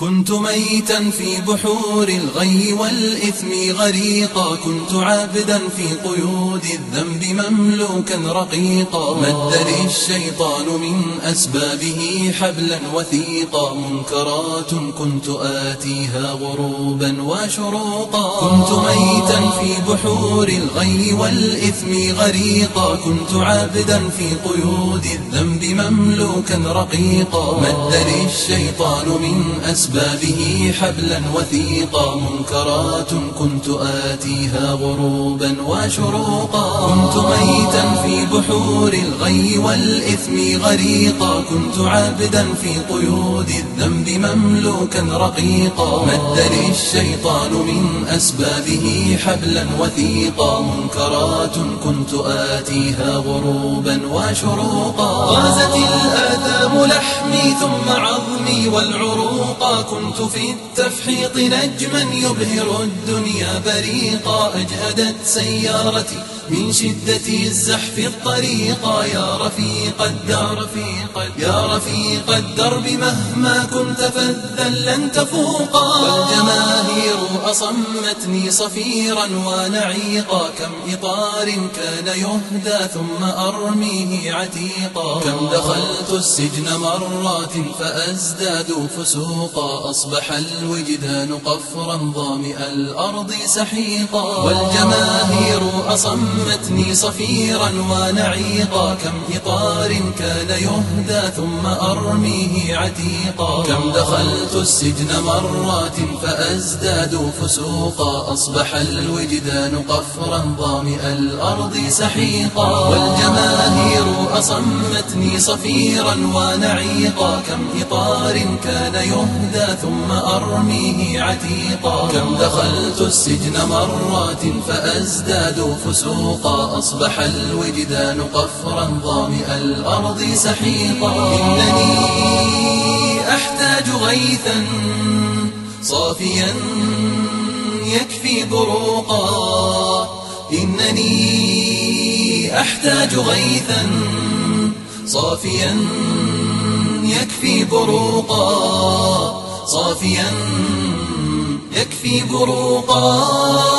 كنت ميتا في بحور الغي والإثم غريقا كنت عابدا في قيود الذنب مملوكا رقيقا. مد لي الشيطان من أسبابه حبلا وثيقا منكرات كنت آتيها غروبا وشروقا. كنت ميتا في بحور الغي والإثم غريقا كنت عابدا في قيود الذنب مملوكا رقيقا. مد لي الشيطان من أسبابه أسبابه حبلا وثيقا منكرات كنت آتيها غروبا وشروقا. كنت ميتا في بحور الغي والإثم غريقا. كنت عابدا في قيود الذنب مملوكا رقيقا. مد لي الشيطان من أسبابه حبلا وثيقا. منكرات كنت آتيها غروبا وشروقا. غازت الآثام لحمي ثم عظمي والعروقا. كنت في التفحيط نجما يبهر الدنيا بريقا أجهدت سيارتي من شدة الزحف الطريقا يا رفيق الدار يا رفيق الدرب مهما كنت فذا لن تفوقا. والجماهير أصمتني صفيرا ونعيقا. كم إطار كان يهدى ثم أرميه عتيقا. كم دخلت السجن مرات فأزداد فسوقا. أصبح الوجدان قفرا ظامئ الأرض سحيقا. والجماهير أصمتني صفيرا ونعيقا. كم إطار كان يهدى ثم أرميه عتيقا. كم دخلت السجن مرات فأزداد فسوقا. أصبح الوجدان قفرا ظامئ الأرض سحيقا. والجماهير أصمتني صفيرا ونعيقا كم إطار كان يهدى ثم أرميه عتيقا. كم دخلت السجن مرات فأزداد فسوقا أصبح الوجدان قفرا ظامئ الأرض سحيقا. إنني أحتاج غيثا صافيا يكفي بروقا. إنني أحتاج غيثا صافيا يكفي بروقا صافيا يكفي بروقا.